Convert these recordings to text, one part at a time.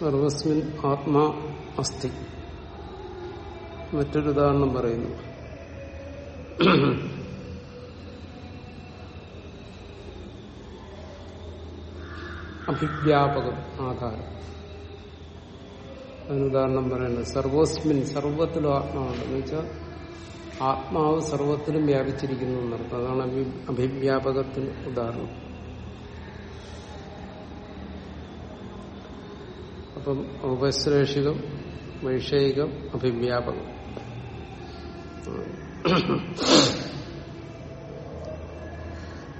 സർവസ്മിൻ ആത്മാ അസ്ഥി മറ്റൊരു ഉദാഹരണം പറയുന്നു. അഭിവ്യാപകം ആധാരം. അതിനുദാഹരണം പറയുന്നത് സർവസ്മിൻ സർവത്തിലും ആത്മാവുണ്ട്. എന്ന് വെച്ചാൽ ആത്മാവ് സർവത്തിലും വ്യാപിച്ചിരിക്കുന്നു എന്നർത്ഥം. അതാണ് അഭി അഭിവ്യാപകത്തിന് ഉദാഹരണം. അപ്പം ഉപശ്രേഷികം വൈഷയികം അഭിവ്യാപകം.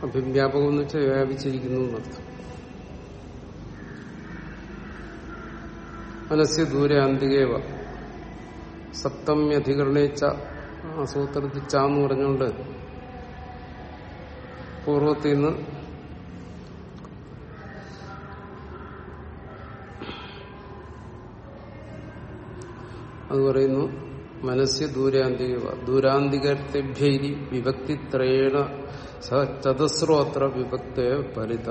അഭിവ്യാപകം എന്ന് വെച്ചാൽ വ്യാപിച്ചിരിക്കുന്നു എന്നർത്ഥം. മനസ്സ് ദൂരെ അന്തികേവ സപ്തമ്യധികരണേച്ച ആ സൂത്രത്തിൽ ചാന്ന് പറഞ്ഞുകൊണ്ട് പൂർവത്തിൽ നിന്ന് അത് പറയുന്നു മനസ്സ് ദൂരാന്തിക ദൂരാന്തികത്തെഭ്യൈരി വിഭക്തിത്രയേണ സ ചതസ്രോത്ര വിഭക്ത പരിത.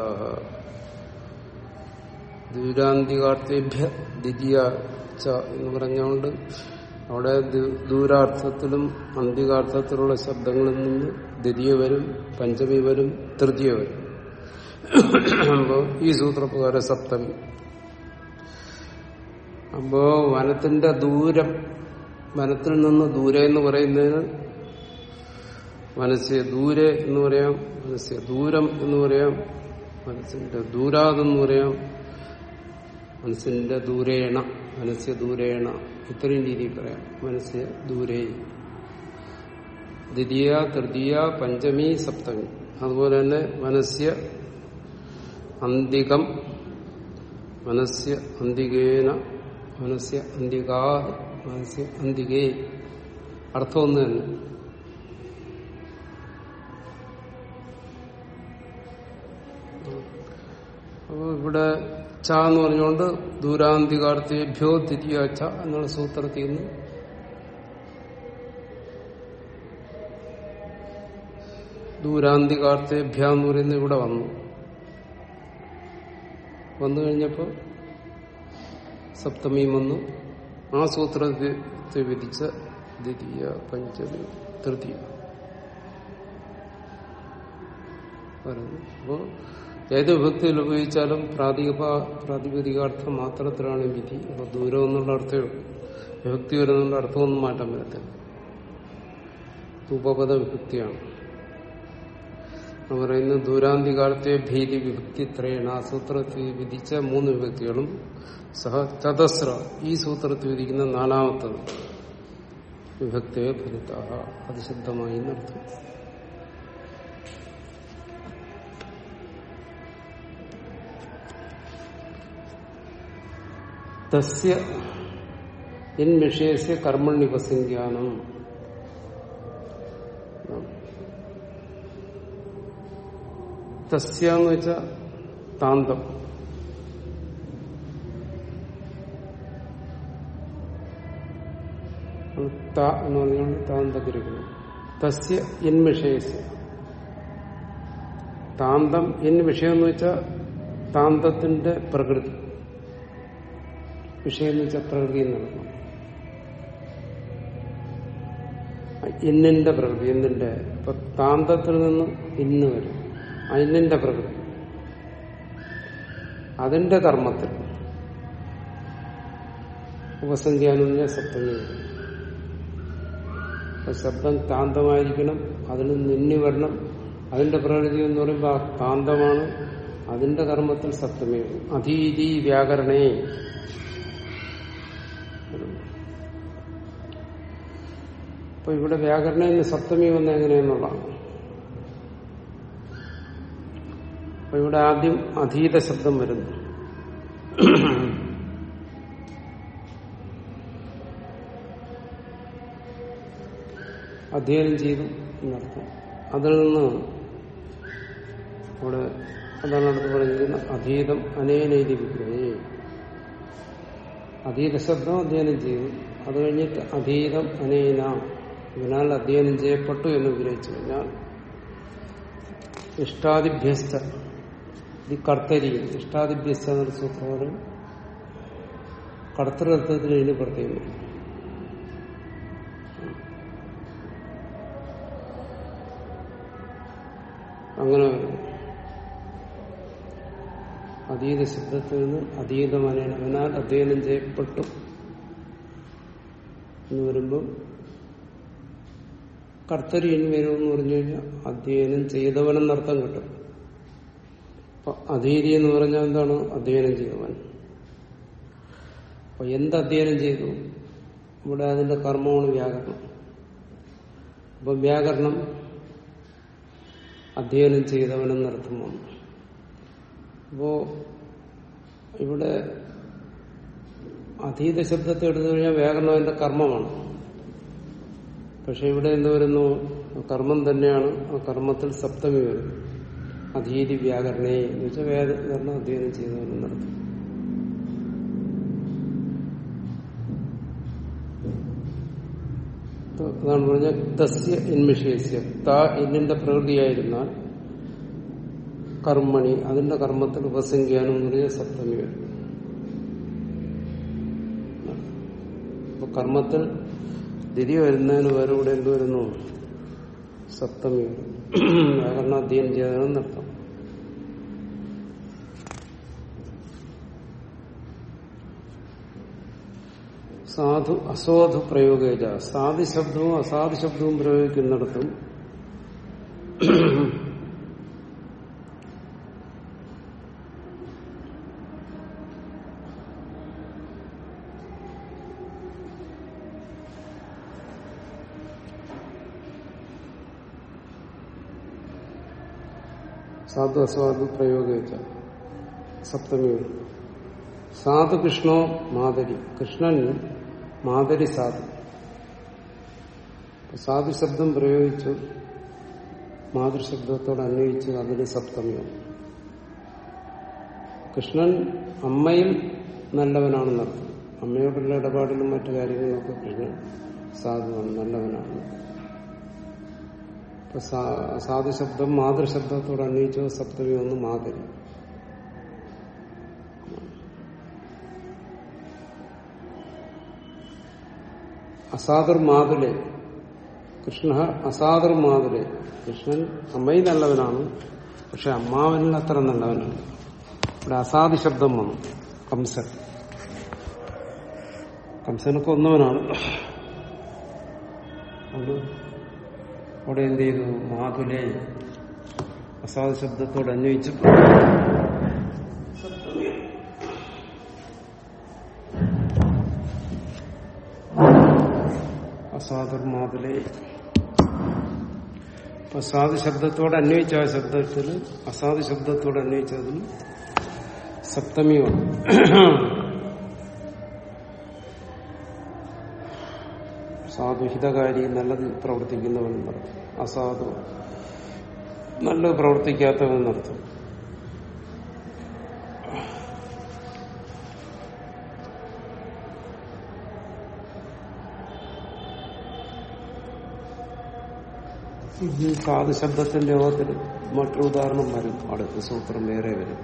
ദൂരാന്തികാർത്ഥേഭ്യ ദ്വിതീയ എന്ന് പറഞ്ഞുകൊണ്ട് അവിടെ ദൂരാർത്ഥത്തിലും അന്തികാർത്ഥത്തിലുള്ള ശബ്ദങ്ങളിൽ നിന്ന് ദ്വിതീയ വരും പഞ്ചമി വരും തൃതീയ വരും. അപ്പോ ഈ സൂത്രപ്രകാരം സപ്തമി അപ്പോ വനത്തിന്റെ ദൂരം വനത്തിൽ നിന്ന് ദൂരെ എന്ന് പറയുന്നതിന് മനസ്സെ ദൂരെ എന്ന് പറയാം മനസ്സെ ദൂരം എന്ന് പറയാം മനസ്സിന്റെ ദൂരാതെന്ന് പറയാം മനസ്സിന്റെ ദൂരേണ മനസ്സെ ദൂരേണ. ഇത്രയും രീതിയിൽ പറയാം. മനസ്സെ ദൂരേ. ദ്വിതീയ തൃതീയ പഞ്ചമി സപ്തമി. അതുപോലെ തന്നെ മനസ്യ അന്തികം മനസ്യ അന്തികേന മനസ്യ അന്തികാ മനസ്സ് അന്തികേ. അർത്ഥം ഒന്ന് തന്നെ. അപ്പോൾ ഇവിടെ ച എന്ന് പറഞ്ഞുകൊണ്ട് ദൂരാന്തികാർത്ഥേഭ്യോ തിരിയ ച എന്നുള്ള സൂത്രത്തിൽ നിന്ന് ദൂരാന്തികാർത്ഥേഭ്യ എന്ന് പറയുന്നത് ഇവിടെ വന്നു. വന്നു കഴിഞ്ഞപ്പോൾ സപ്തമിയും ആ സൂത്രത്തെ വിധിച്ച ദ്വിതീയ പഞ്ചമി തൃതീയ. അപ്പോ ഏത് വിഭക്തിയിൽ ഉപയോഗിച്ചാലും പ്രാതിപ പ്രാതിപതികാർത്ഥം മാത്രത്തിലാണ് വിധി. അപ്പൊ ദൂരം എന്നുള്ള അർത്ഥമേ വിഭക്തി വരുന്നുള്ള അർത്ഥമൊന്നും മാറ്റം വരത്തില്ല. ഉപപദ വിഭക്തിയാണ് പറയുന്നത് ദൂരാന്തികാലത്തെ ഭീതി വിഭക്തി ത്രേണ സൂത്രത്തിൽ വിധിച്ച മൂന്ന് വിഭക്തികളും സഹ ചതസ്ര ഈ സൂത്രത്തിൽ വിധിക്കുന്ന നാലാമത്തത് വിഭക്തിയെ ഫലിത അതിശുദ്ധമായി നടത്തും തസ്യ ഇൻ വിഷയസ്യ കർമ്മണ്യുപസംഖ്യാനം തസ്യ എന്ന് താന്തം. ത എന്ന് തസ്യ വിഷയസ്യ താന്തം ഇൻ വിഷയം എന്ന് വെച്ചാൽ താന്തത്തിന്റെ പ്രകൃതി. വിഷയം എന്ന് വെച്ചാൽ പ്രകൃതി നടക്കണം ഇന്നിന്റെ പ്രകൃതി ഇന്നിന്റെ. ഇപ്പൊ താന്തത്തിൽ നിന്ന് ഇന്ന് വരും. ഇന്നിന്റെ പ്രകൃതി. അതിന്റെ കർമ്മത്തിൽ. ഉപസംഖ്യാനം സപ്തമി. ശബ്ദം താന്തമായിരിക്കണം അതിന് നിന്നി വരണം. അതിന്റെ പ്രകൃതി എന്ന് പറയുമ്പോൾ കാന്തമാണ്. അതിന്റെ കർമ്മത്തിൽ സപ്തമി. അധീതി വ്യാകരണേ. അപ്പൊ ഇവിടെ വ്യാകരണയിൽ സപ്തമി വന്ന എങ്ങനെയെന്നുള്ളതാണ്. അപ്പൊ ഇവിടെ ആദ്യം അധീത ശബ്ദം വരുന്നു. അധ്യയനം ചെയ്തു എന്നർത്ഥം. അതിൽ നിന്ന് അവിടെ അതാണ് അടുത്ത് പറഞ്ഞിരിക്കുന്നത് അധീതം അനേനൈതി വിഗ്രഹേ. അധീത ശബ്ദം അധ്യയനം ചെയ്തു. അത് കഴിഞ്ഞിട്ട് അധീതം അനേന. ഇതിനാൽ അധ്യയനം ചെയ്യപ്പെട്ടു എന്ന് വിഗ്രഹിച്ചു. കഴിഞ്ഞാൽ ഇഷ്ടാദിഭ്യസ്ത ഇത് കർത്തരി ഇഷ്ടാദിഭ്യസ്ത എന്നൊരു സൂത്രം കടത്തൃത്വത്തിന് ഇതിന് പ്രത്യേകം. അങ്ങനെ. അതീത ശബ്ദത്തിൽ നിന്ന് അതീതമനനാൽ അധ്യയനം ചെയ്യപ്പെട്ടു എന്ന് വരുമ്പം കർത്തരി എന്ന് വരുമെന്ന് പറഞ്ഞു കഴിഞ്ഞാൽ അധ്യയനം ചെയ്തവനെന്നർത്ഥം കിട്ടും അപ്പൊ അധീതി എന്ന് പറഞ്ഞാൽ എന്താണ്? അധ്യയനം ചെയ്തവൻ അപ്പൊ എന്ത് അധ്യയനം ചെയ്തു? ഇവിടെ അതിന്റെ കർമ്മമാണ് വ്യാകരണം. അപ്പൊ വ്യാകരണം അധ്യയനം ചെയ്തവനെന്നർത്ഥം വന്നു. അപ്പോ ഇവിടെ അതീത ശബ്ദത്തെ എടുത്തു കഴിഞ്ഞാൽ വ്യാകരണം അതിന്റെ കർമ്മമാണ്. പക്ഷെ ഇവിടെ എന്ത് വരുന്നു? കർമ്മം തന്നെയാണ്. ആ കർമ്മത്തിൽ സപ്തമി വരും അധീതി വ്യാകരണേ എന്ന് വെച്ചാൽ വ്യാകരണം അധ്യയനം ചെയ്തവനെന്നർത്ഥം അതാണ് പറഞ്ഞ തസ്യ ഇൻമിഷേസ്യ താ എന്നിന്റെ പ്രകൃതിയായിരുന്നാൽ കർമ്മണി അതിന്റെ കർമ്മത്തിൽ ഉപസംഖ്യാനം എന്ന് പറഞ്ഞാൽ സപ്തമി വരും. അപ്പൊ കർമ്മത്തിൽ തിരി വരുന്നതിന് വേറെ ഇവിടെ എന്ത് വരുന്നു? സപ്തമി വരും. വ്യാകരണം അധ്യയനം ചെയ്യണമെന്നർത്ഥം സാധു അസാധു പ്രയോഗിച്ച സാധു ശബ്ദവും അസാധു ശബ്ദവും പ്രയോഗിക്കുന്നിടത്തും സാധു അസാധു പ്രയോഗിച്ച. സപ്തമി സാധു കൃഷ്ണോ മാതരി കൃഷ്ണൻ മാതരി സാധു. സാധു ശബ്ദം പ്രയോഗിച്ചു. മാതൃശബ്ദത്തോട് അന്വയിച്ച് അതിന് സപ്തമിയാണ് കൃഷ്ണൻ അമ്മയിൽ നല്ലവനാണെന്നർത്ഥം അമ്മയോടുള്ള ഇടപാടിലും മറ്റു കാര്യങ്ങളിലൊക്കെ കൃഷ്ണൻ സാധുവാണ് നല്ലവനാണ്. ഇപ്പൊ സാധു ശബ്ദം മാതൃശബ്ദത്തോട് അന്വയിച്ചോ സപ്തമി ഒന്ന് മാതരി. അസാദുർ മാതുലെ. കൃഷ്ണ അസാദുർ മാതുലെ. കൃഷ്ണൻ അമ്മയിൽ നല്ലവനാണ് പക്ഷെ അമ്മാവനിൽ അത്ര നല്ലവനാണ് ഇവിടെ അസാധു ശബ്ദം വന്നു. കംസൻ. കംസനൊക്കെ ഒന്നവനാണ്. അത് അവിടെ എന്ത് ചെയ്തു മാതുലെ അസാധു ശബ്ദത്തോട് അന്വയിച്ചു അസാധുർ മാതുലെ അപ്പൊ സാധു ശബ്ദത്തോട് അന്വയിച്ച ആ ശബ്ദത്തിൽ അസാധു ശബ്ദത്തോട് അന്വയിച്ചതിൽ സപ്തമിയാണ് സാധുഹിതകാരി നല്ലത് പ്രവർത്തിക്കുന്നവൻ എന്നർത്ഥം അസാധു നല്ലത് പ്രവർത്തിക്കാത്തവൻ ഈ സാധു ശബ്ദത്തിന്റെ യോഗത്തിൽ മറ്റൊരു ഉദാഹരണം വരും. അടുത്ത സൂത്രം വേറെ വരും.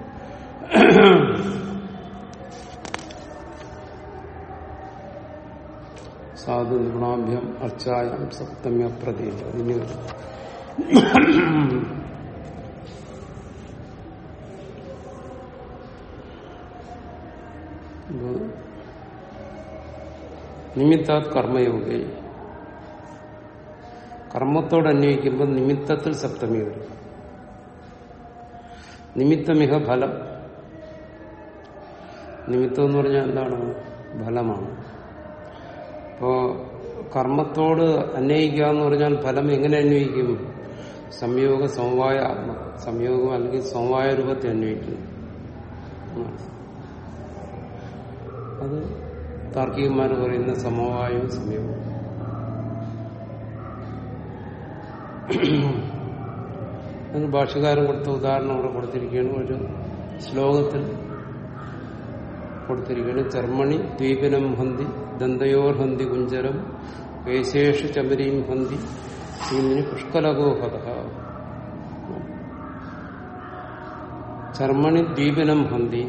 സാധു നിർണാഭ്യം അർച്ചായം സപ്തമ്യ പ്രതീക്ഷ വരും. നിമിത്താത് കർമ്മയോഗി കർമ്മത്തോട് അന്വയിക്കുമ്പോൾ നിമിത്തത്തിൽ സപ്തമി വരും. നിമിത്തമിഹ ഫലം. നിമിത്തം എന്ന് പറഞ്ഞാൽ എന്താണ്? ഫലമാണ്. അപ്പോ കർമ്മത്തോട് അന്വയിക്കുക എന്ന് പറഞ്ഞാൽ ഫലം എങ്ങനെ അന്വയിക്കും? സംയോഗ സമവായ ആത്മ സംയോഗം അല്ലെങ്കിൽ സമവായ രൂപത്തെ അന്വയിക്കുന്നു. അത് താർക്കികന്മാർ പറയുന്ന സമവായവും സംയോഗവും. അതിന് ഭാഷകാരൻ കൊടുത്ത ഉദാഹരണം അവിടെ കൊടുത്തിരിക്കുകയാണ്. ഒരു ശ്ലോകത്തിൽ കൊടുത്തിരിക്കുകയാണ്. ചർമ്മണി ദ്വീപനം ഹന്തി ദന്തയോർ ഹന്തി കുഞ്ചരം വേശേഷു ചമരീം ഹന്തി ഇതിന് പുഷ്കലകോഹത ചർമ്മണി ദ്വീപനം ഹന്തി.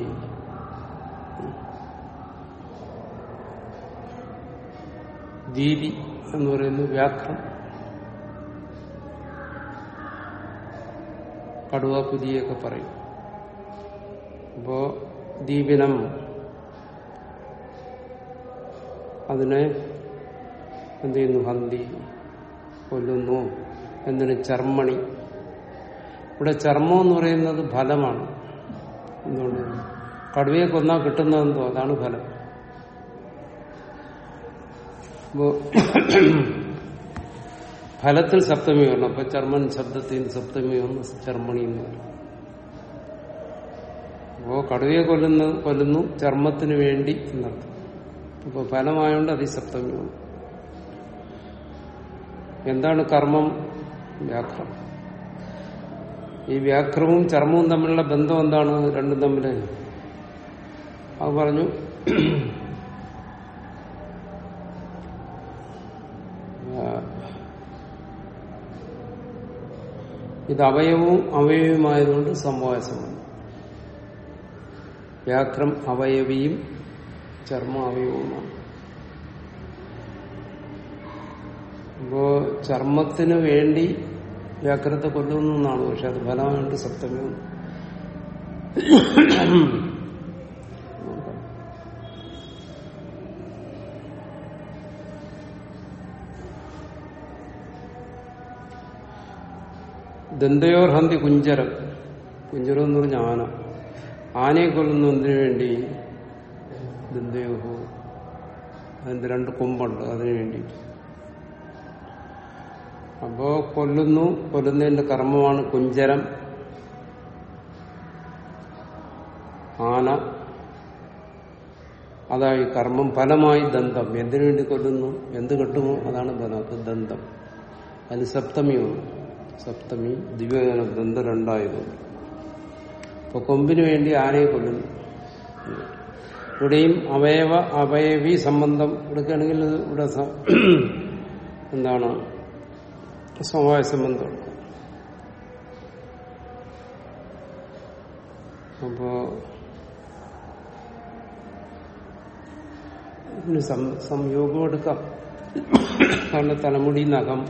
ദീപി എന്ന് പറയുന്നത് വ്യാഘ്രം. കടുവ പുതിയൊക്കെ പറയും. അപ്പോ ദീപിനം അതിനെ എന്ത് ചെയ്യുന്നു ഹന്തി കൊല്ലുന്നു എന്തിന് ചർമ്മണി. ഇവിടെ ചർമ്മം എന്ന് പറയുന്നത് ഫലമാണ്. എന്തുകൊണ്ട്? കടുവയെ കൊന്നാൽ കിട്ടുന്നതെന്തോ? അതാണ് ഫലം. അപ്പോ ഫലത്തിൽ സപ്തമി വരണം. അപ്പൊ ചർമ്മൻ ശബ്ദത്തിൽ സപ്തമി വന്ന് ചർമ്മണി എന്ന് പറയും. അപ്പോ കടുവയെ കൊല്ലുന്ന കൊല്ലുന്നു ചർമ്മത്തിന് വേണ്ടി എന്നർത്ഥം. ഇപ്പൊ ഫലമായോണ്ട് അതി സപ്തമി എന്താണ് കർമ്മം? വ്യാക്രം. ഈ വ്യാഘ്രവും ചർമ്മവും തമ്മിലുള്ള ബന്ധം എന്താണ്? രണ്ടും തമ്മിൽ. അത് പറഞ്ഞു. ഇത് അവയവവും അവയവുമായതുകൊണ്ട് സമവാസമാണ് വ്യാഘ്രം അവയവിയും ചർമ്മ അവയവവുമാണ് അപ്പോ ചർമ്മത്തിന് വേണ്ടി വ്യാഘ്രത്തെ കൊല്ലുന്നതാണ് പക്ഷെ അത് ഫലമായിട്ട് സപ്തമേ ദന്തയോർ ഹന്തി കുഞ്ചരം. കുഞ്ചരം എന്ന് പറഞ്ഞ ആന. ആനയെ കൊല്ലുന്നു എന്തിനു വേണ്ടി ദന്തയോഹോ. അതിന്റെ രണ്ട് കൊമ്പുണ്ട് അതിനു വേണ്ടിയിട്ട്. അപ്പോ കൊല്ലുന്നു. കൊല്ലുന്നതിന്റെ കർമ്മമാണ് കുഞ്ചരം. ആന. അതായി കർമ്മം ഫലമായി ദന്തം. എന്തിനു വേണ്ടി കൊല്ലുന്നു? എന്ത് കിട്ടുമോ? അതാണ് ഫലം ദന്തം. അതിന് സപ്തമി വന്നു സപ്തമി ദിവ്യജന ദന്തം രണ്ടായതുകൊണ്ട് അപ്പൊ കൊമ്പിനു വേണ്ടി ആനയെ കൊല്ലുന്നു. ഇവിടെയും അവയവ അവയവി സംബന്ധം എടുക്കുകയാണെങ്കിൽ ഇവിടെ എന്താണ്? സമവായ സംബന്ധം അപ്പോ സംയോഗം എടുക്കാം. കാരണം തലമുടി നഖം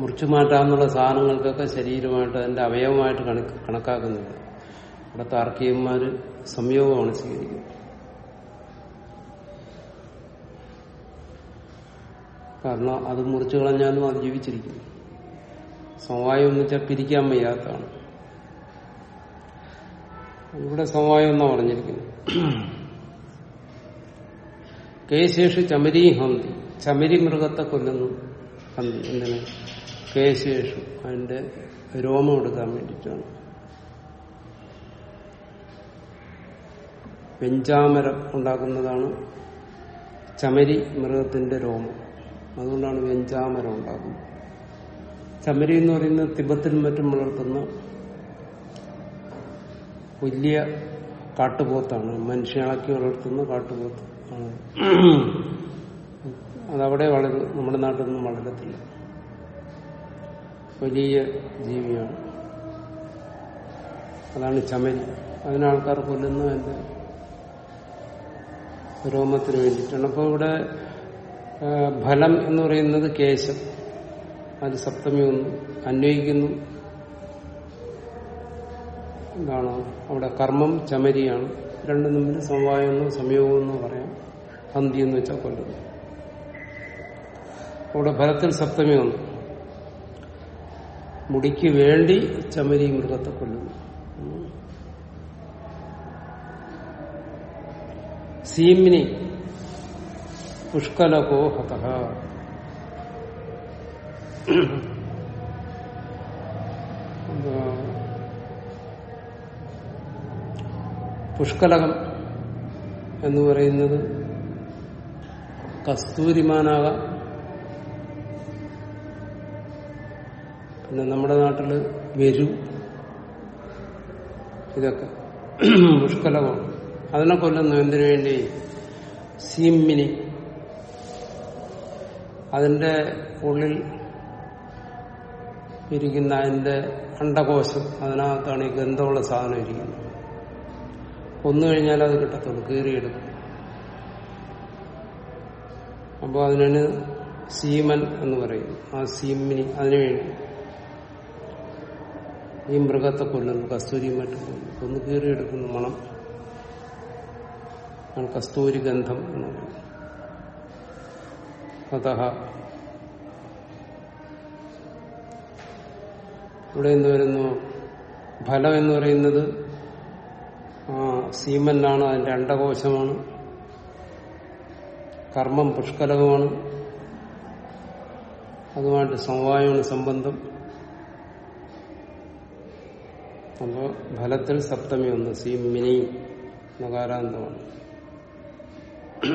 മുറിച്ചു മാറ്റാന്നുള്ള സാധനങ്ങൾക്കൊക്കെ ശരീരമായിട്ട് അതിന്റെ അവയവമായിട്ട് കണക്കാക്കുന്നുണ്ട്. ഇവിടെ താർക്കികന്മാര് സംയോഗമാണ് സ്വീകരിക്കുന്നത്. കാരണം അത് മുറിച്ചു കളഞ്ഞാലും അത് ജീവിച്ചിരിക്കും സമവായം എന്ന് വെച്ചാൽ പിരിക്കാൻ വയ്യാത്തതാണ്. ഇവിടെ സമവായം എന്നാ പറഞ്ഞിരിക്കുന്നത്? കേശേഷു ചമരി ഹന്തി. ചമരി മൃഗത്തെ കൊല്ലുന്നു ഹന്തി. എന്തിനാ? കേശേഷു അതിന്റെ രോമം എടുക്കാൻ വേണ്ടിയിട്ടാണ്. വെഞ്ചാമരം ഉണ്ടാക്കുന്നതാണ് ചമരി മൃഗത്തിന്റെ രോമം. അതുകൊണ്ടാണ് വെഞ്ചാമരം ഉണ്ടാക്കുന്നത് ചമരി എന്ന് പറയുന്നത് തിബത്തിൽ മറ്റും വളർത്തുന്ന വലിയ കാട്ടുപോത്താണ്. മനുഷ്യളക്കി വളർത്തുന്ന കാട്ടുപോത്ത് അതവിടെ വളരും നമ്മുടെ നാട്ടിലൊന്നും വളരത്തില്ല. വലിയ ജീവിയാണ്. അതാണ് ചമരി. അതിനാൾക്കാർ കൊല്ലുന്നു എന്റെ രോമത്തിന് വേണ്ടിയിട്ടാണ്. അപ്പോൾ ഇവിടെ ഫലം എന്ന് പറയുന്നത് കേശം. അത് സപ്തമി ഒന്ന് അന്വയിക്കുന്നു. എന്താണ് അവിടെ കർമ്മം ചമരിയാണ്. രണ്ടും തമ്മിൽ സമവായമെന്നോ സംയോഗമെന്നോ പറയാം. ഹന്തി എന്ന് വെച്ചാൽ കൊല്ലുന്നു അവിടെ ഫലത്തിൽ സപ്തമി വന്നു മുടിക്ക് വേണ്ടി ചമരി മൃഗത്തെ കൊല്ലുന്നു. സീമിനി പുഷ്കലകോ ഹത. പുഷ്കലകം എന്ന് പറയുന്നത് കസ്തൂരിമാനാകാം പിന്നെ നമ്മുടെ നാട്ടിൽ വെരു. ഇതൊക്കെ പുഷ്കലമാണ് അതിനെ കൊല്ലുന്നു. എന്തിനു വേണ്ടി? സീമിനി. അതിന്റെ ഉള്ളിൽ ഇരിക്കുന്ന അതിന്റെ അണ്ടകോശം അതിനകത്താണ് ഈ ഗന്ധമുള്ള സാധനം ഇരിക്കുന്നത്. കൊന്നു കഴിഞ്ഞാൽ അത് കിട്ടത്തുള്ളൂ കീറിയെടുക്കും. അപ്പോൾ അതിനാണ് സീമൻ എന്ന് പറയും. ആ സീമിനി അതിനു വേണ്ടി ഈ മൃഗത്തെ കൊല്ലുന്നു കസ്തൂരിയും മറ്റും കൊന്നു കീറിയെടുക്കുന്നു മണം. കസ്തൂരി ഗന്ധം എന്ന് അതഹ ഇവിടെ എന്ത് വരുന്നു? ഫലം എന്ന് പറയുന്നത് സീമനാണ് അതിന്റെ അണ്ടകോശമാണ്. കർമ്മം പുഷ്കലകമാണ്. അതുമായിട്ട് സമവായമാണ് സംബന്ധം. അപ്പോൾ ഫലത്തിൽ സപ്തമി ഒന്ന് സീമിനി നകാരാന്തമാണ്.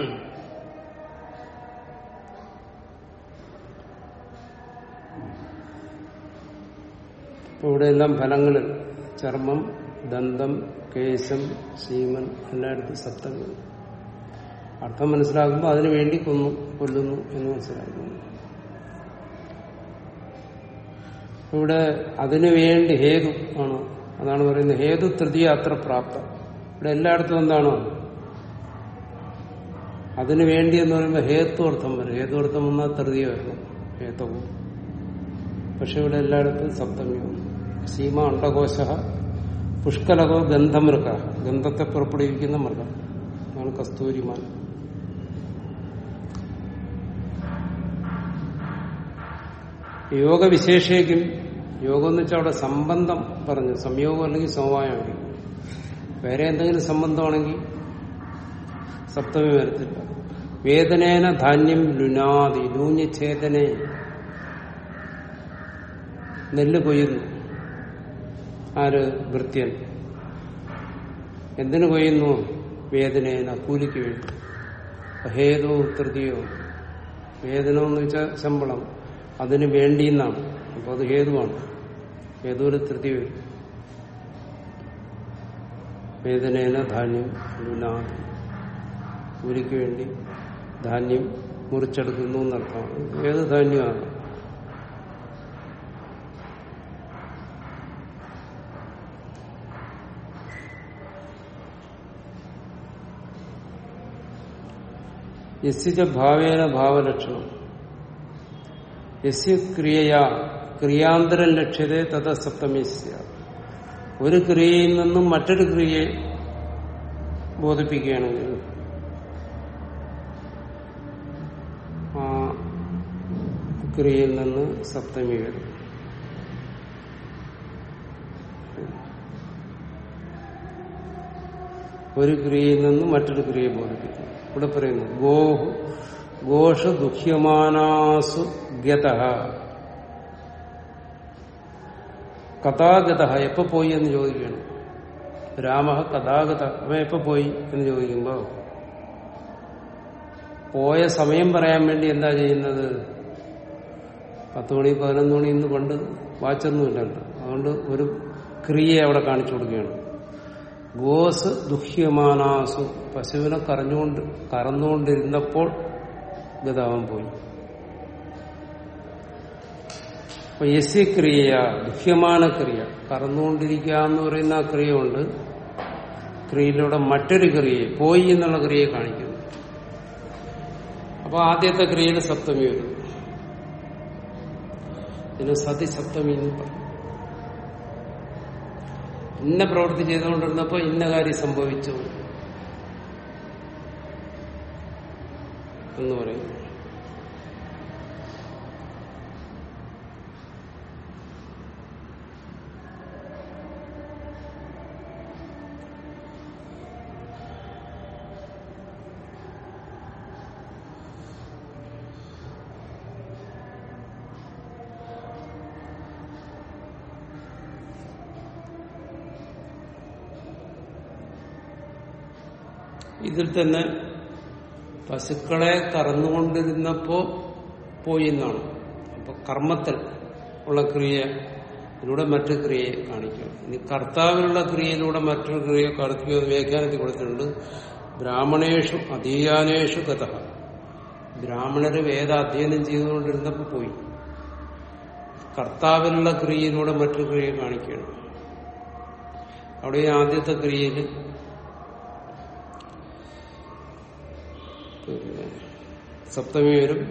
ഇപ്പൊ ഇവിടെ എല്ലാം ഫലങ്ങളിൽ ചർമ്മം ദന്തം കേശം സീമൻ എല്ലായിടത്തും സപ്തങ്ങൾ. അർത്ഥം മനസ്സിലാകുമ്പോൾ അതിനു വേണ്ടി കൊന്നു കൊല്ലുന്നു എന്ന് മനസ്സിലാക്കുന്നു. ഇവിടെ അതിനു വേണ്ടി ഹേതു ആണ്? അതാണ് പറയുന്നത് ഹേതു തൃതീയ അത്ര പ്രാപ്തം. ഇവിടെ എല്ലായിടത്തും എന്താണ്? അതിനു വേണ്ടി എന്ന് പറയുമ്പോൾ ഹേത്വർത്ഥം വരും. ഹേത്വർത്ഥം വന്നാൽ തൃതീയ വരണം ഹേത്വവും പക്ഷെ ഇവിടെ എല്ലായിടത്തും സപ്തമിയാണ് സീമ അണ്ടകോശ പുഷ്കലകോ ഗന്ധമൃഗ ഗന്ധത്തെ പുറപ്പെടുവിക്കുന്ന മൃഗം. അതാണ് കസ്തൂരിമാൻ. യോഗവിശേഷേക്കും യോഗം എന്ന് വെച്ചാൽ അവിടെ സംബന്ധം പറഞ്ഞു സംയോഗം അല്ലെങ്കിൽ സമവായമാണെങ്കിൽ വേറെ എന്തെങ്കിലും സംബന്ധമാണെങ്കിൽ സപ്തമി വരത്തില്ല. വേദനേന ധാന്യം ലുനാതി ലൂന്യഛേദന നെല്ല് കൊയ്യുന്നു. ആര്? വൃത്യൻ. എന്തിനു കൊയ്യുന്നു? വേദനേന കൂലിക്ക് വേണ്ടി. ഹേതോ തൃതിയോ. വേദന എന്ന് വെച്ചാൽ ശമ്പളം. അതിന് വേണ്ടിയെന്നാണ് അപ്പൊ അത് ഹേതുവാണ്. ഹേതുവിന് തൃതി വേദനേന ധാന്യം ലുനാതി. കൂലിക്ക് വേണ്ടി ധാന്യം മുറിച്ചെടുക്കുന്നു എന്നർത്ഥമാണ് ഏത് ധാന്യമാണ്? യസ്യച്ച ഭാവേന ഭാവലക്ഷണം. യസ്യ ക്രിയയാ ക്രിയാന്തരം ലക്ഷ്യതേ തഥ സപ്തമിസ്യ. ഒരു ക്രിയയിൽ നിന്നും മറ്റൊരു ക്രിയയെ ബോധിപ്പിക്കുകയാണെങ്കിൽ ക്രിയയിൽ നിന്ന് സപ്തമി വരും. ഒരു ക്രിയയിൽ നിന്ന് മറ്റൊരു ക്രിയയെ ബോധിപ്പിക്കും. ഇവിടെ പറയുന്നു ഗോഹു ഗോഷു ദുഃഖ്യമാനാസു ഗത കഥാഗത എപ്പോ പോയി എന്ന് ചോദിക്കണം. രാമ കഥാഗത അവൻ എപ്പോ പോയി എന്ന് ചോദിക്കുമ്പോ പോയ സമയം പറയാൻ വേണ്ടി എന്താ ചെയ്യുന്നത്? പത്ത് മണി പതിനൊന്ന് മണി ഇന്ന് പണ്ട് വാച്ചൊന്നുമില്ലല്ലോ അതുകൊണ്ട് ഒരു ക്രിയയെ അവിടെ കാണിച്ചു കൊടുക്കുകയാണ്. ഗോസ് ദുഃഖ്യമാനാസു പശുവിനെ കറഞ്ഞുകൊണ്ട് കറന്നുകൊണ്ടിരുന്നപ്പോൾ ഗതാവൻ പോയി. അപ്പൊ യസ്യ ക്രിയ ദുഃഖ്യമാന ക്രിയ കറന്നുകൊണ്ടിരിക്കുക എന്ന് പറയുന്ന ആ ക്രിയ കൊണ്ട് ക്രിയയിലൂടെ മറ്റൊരു ക്രിയയെ പോയി എന്നുള്ള ക്രിയയെ കാണിക്കുന്നു. അപ്പൊ ആദ്യത്തെ ക്രിയയിൽ സപ്തമി വരും. ഇതിന് സതി സപ്തമി എന്ന് പറഞ്ഞു ഇന്ന പ്രവൃത്തി ചെയ്തുകൊണ്ടിരുന്നപ്പോ ഇന്ന കാര്യം സംഭവിച്ചു എന്ന് പറയുന്നു ഇതിൽ തന്നെ പശുക്കളെ കറന്നുകൊണ്ടിരുന്നപ്പോ പോയി എന്നാണ്. അപ്പൊ കർമ്മത്തിൽ ഉള്ള ക്രിയ ഇതിലൂടെ മറ്റു ക്രിയയെ കാണിക്കുക ഇനി കർത്താവിനുള്ള ക്രിയയിലൂടെ മറ്റൊരു ക്രിയയെ കാണിക്കുക വ്യാഖ്യാനത്തിൽ കൊടുത്തിട്ടുണ്ട്. ബ്രാഹ്മണേഷു അധീയാനേഷു കഥ ബ്രാഹ്മണര് വേദ അധ്യയനം ചെയ്തുകൊണ്ടിരുന്നപ്പോ പോയി. കർത്താവിനുള്ള ക്രിയയിലൂടെ മറ്റൊരു ക്രിയയെ കാണിക്കുകയാണ്. അവിടെ ആദ്യത്തെ ക്രിയയിൽ സപ്തമി വരും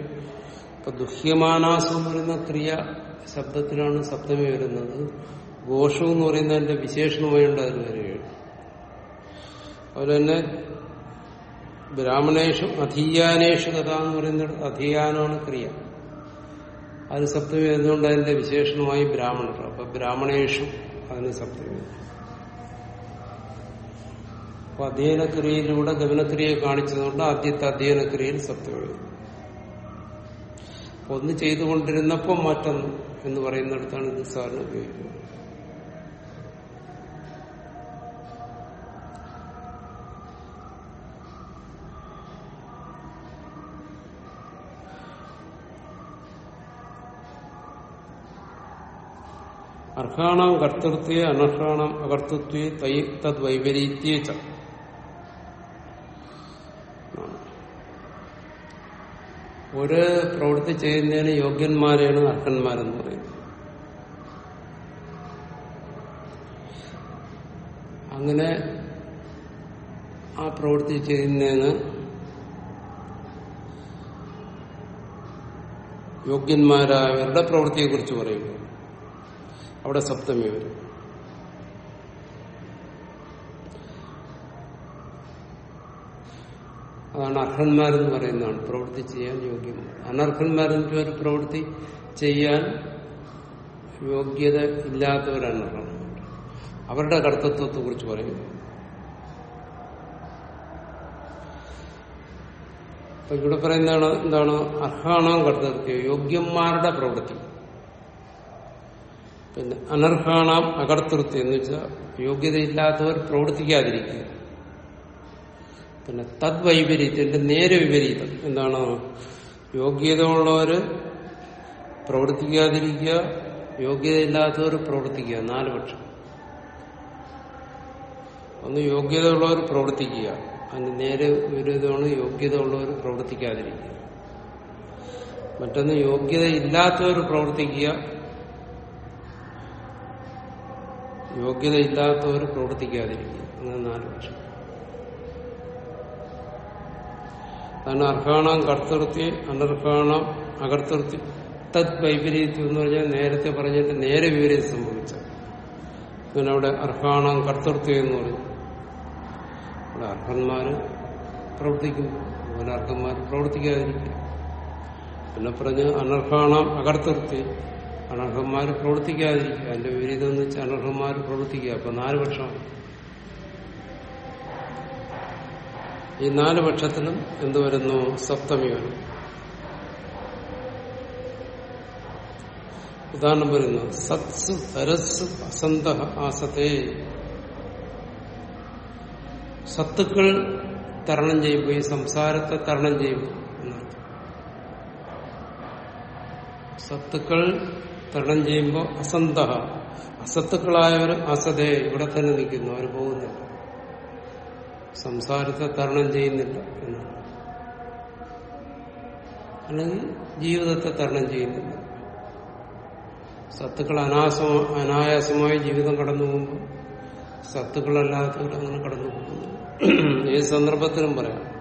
ഇപ്പൊ ദുഹ്യമാനാസം പറയുന്ന ക്രിയ ശബ്ദത്തിലാണ് സപ്തമി വരുന്നത്. ഘോഷം എന്ന് പറയുന്നതിന്റെ വിശേഷണമായുണ്ട് അതിൽ വരികയാണ് അതുപോലെ തന്നെ ബ്രാഹ്മണേഷു അധീയാനേഷു കഥ എന്ന് പറയുന്നത് അധീയാനമാണ് ക്രിയ. അതിന് സപ്തമി വരുന്നതുകൊണ്ട് അതിന്റെ വിശേഷണമായി ബ്രാഹ്മണർ. അപ്പൊ ബ്രാഹ്മണേഷു അതിന് സപ്തമി. അപ്പൊ അധ്യയനക്രിയയിലൂടെ ഗമനക്രിയെ കാണിച്ചതുകൊണ്ട് ആദ്യത്തെ അധ്യയനക്രിയയിൽ സപ്തമി ഒന്ന് ചെയ്തുകൊണ്ടിരുന്നപ്പോൾ മറ്റൊന്ന് എന്ന് പറയുന്നിടത്താണ് ഇത് സാറിന് ഉപയോഗിക്കുന്നത്. അർഹാണാം കർത്തൃത്വേ അനർഹാണാം അകർത്തൃത്വേ തൈ തദ്വൈപരീത്യേ ച ഒരു പ്രവൃത്തി ചെയ്യുന്നതിന് യോഗ്യന്മാരെയാണ് അർഹന്മാരെന്ന് പറയുന്നത് അങ്ങനെ ആ പ്രവൃത്തി ചെയ്യുന്നതിന് യോഗ്യന്മാരായവരുടെ പ്രവൃത്തിയെക്കുറിച്ച് പറയുന്നു. അവിടെ സപ്തമി വരും. അതാണ് അർഹന്മാരെന്ന് പറയുന്നതാണ്. പ്രവൃത്തി ചെയ്യാൻ യോഗ്യം അനർഹന്മാരെന്ന് ഒരു പ്രവൃത്തി ചെയ്യാൻ യോഗ്യത ഇല്ലാത്തവരാണ് അവരുടെ കർത്തത്വത്തെ കുറിച്ച് പറയുന്നു. അപ്പൊ ഇവിടെ പറയുന്നതാണ് എന്താണ്? അർഹാണാം കർത്തൃത്വം യോഗ്യന്മാരുടെ പ്രവൃത്തി. പിന്നെ അനർഹാണാം അകർത്തൃത്വം എന്ന് വെച്ചാൽ യോഗ്യതയില്ലാത്തവർ പ്രവർത്തിക്കാതിരിക്കുക. പിന്നെ തദ്വൈപരീത്യത്തിന്റെ നേരെ വിപരീതം. എന്താണ്? യോഗ്യത ഉള്ളവര് പ്രവർത്തിക്കാതിരിക്കുക യോഗ്യതയില്ലാത്തവർ പ്രവർത്തിക്കുക. നാല് പക്ഷം. ഒന്ന് യോഗ്യത ഉള്ളവർ പ്രവർത്തിക്കുക. അതിന് നേരെ വിരുദ്ധമാണ് യോഗ്യത ഉള്ളവർ പ്രവർത്തിക്കാതിരിക്കുക. മറ്റൊന്ന് യോഗ്യത ഇല്ലാത്തവർ പ്രവർത്തിക്കുക. യോഗ്യത ഇല്ലാത്തവർ പ്രവർത്തിക്കാതിരിക്കുക. അങ്ങനെ നാല് പക്ഷം. അതാണ് അർഹാണാം കർത്തൃത്തി അനർഹാണാം അകർത്തൃത്തി തത് വൈപരീത്യം എന്ന് പറഞ്ഞാൽ നേരത്തെ പറഞ്ഞിട്ട് നേരെ വിപരീതം സംഭവിച്ച അങ്ങനെ അവിടെ അർഹാണാം കർത്തൃത്വം എന്ന് പറഞ്ഞു. അവിടെ അർഹന്മാര് പ്രവർത്തിക്കും. അതുപോലെ അർഹന്മാർ പ്രവർത്തിക്കാതിരിക്കും പിന്നെ പറഞ്ഞ് അനർഹാണാം അകർത്തൃത്തി അനർഹന്മാർ പ്രവർത്തിക്കാതിരിക്കുക. അതിന്റെ വിപരീതം എന്ന് വെച്ചാൽ അനർഹന്മാർ പ്രവർത്തിക്കുക. അപ്പൊ നാല് പക്ഷമാണ്. ഈ നാല് പക്ഷത്തിനും എന്തു വരുന്നു? സപ്തമി വരും. ഉദാഹരണം പറയുന്നു സത്സ് തരസ് അസന്ത ആസത്തെ. സത്തുക്കൾ തരണം ചെയ്യുമ്പോൾ ഈ സംസാരത്തെ തരണം ചെയ്യുമ്പോൾ സത്തുക്കൾ തരണം ചെയ്യുമ്പോൾ അസന്ത. അസത്തുക്കളായവർ അസതേ ഇവിടെ തന്നെ നിൽക്കുന്നു അവർ പോകുന്നില്ല. സംസാരത്തെ തരണം ചെയ്യുന്നില്ല എന്നാണ് അല്ലെങ്കിൽ ജീവിതത്തെ തരണം ചെയ്യുന്നില്ല. സത്തുക്കൾ അനാസ അനായാസമായി ജീവിതം കടന്നു പോകുമ്പോൾ സത്തുക്കളല്ലാത്തവർ അങ്ങനെ കടന്നു പോകുന്നു. ഏത് സന്ദർഭത്തിലും പറയാം.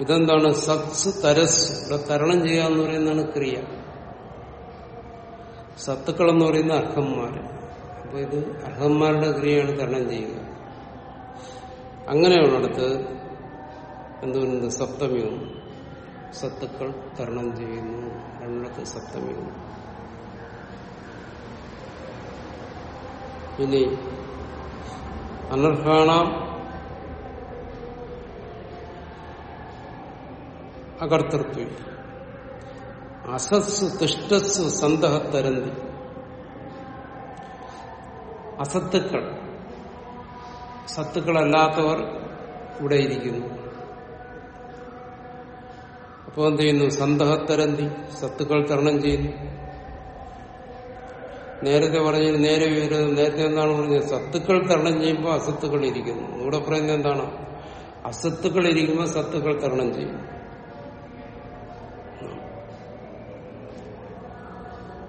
ഇതെന്താണ്? സത്സ് തരസ്. ഇവിടെ തരണം ചെയ്യുക എന്ന് പറയുന്നതാണ് ക്രിയ. സത്തുക്കൾ എന്ന് പറയുന്ന അർഹന്മാര്. അപ്പൊ ഇത് അർഹന്മാരുടെ ക്രിയയാണ് തരണം ചെയ്യുക. അങ്ങനെയുള്ളിടത്ത് എന്തുകൊണ്ട് സപ്തമിയും സത്തുക്കൾ തരണം ചെയ്യുന്നു. രണ്ടിടത്ത് സപ്തമിയും. ഇനി അനർഹാണ അകർത്തൃത്വം. അസത്സ് തിഷ്ടസ് സന്തഹ തരന്തി. അസത്തുക്കൾ സത്തുക്കളല്ലാത്തവർ ഇവിടെ ഇരിക്കുന്നു. അപ്പോൾ എന്ത് ചെയ്യുന്നു? സന്തഹത്തരന്തി സത്തുക്കൾ തരണം ചെയ്യുന്നു. നേരത്തെ പറഞ്ഞത് നേരെ വിവരം നേരത്തെ എന്താണ് പറഞ്ഞത്? സത്തുക്കൾ തരണം ചെയ്യുമ്പോൾ അസത്തുക്കൾ ഇരിക്കുന്നു. ഇവിടെ പറയുന്നത് എന്താണ്? അസത്തുക്കൾ ഇരിക്കുമ്പോൾ സത്തുക്കൾ തരണം ചെയ്യും.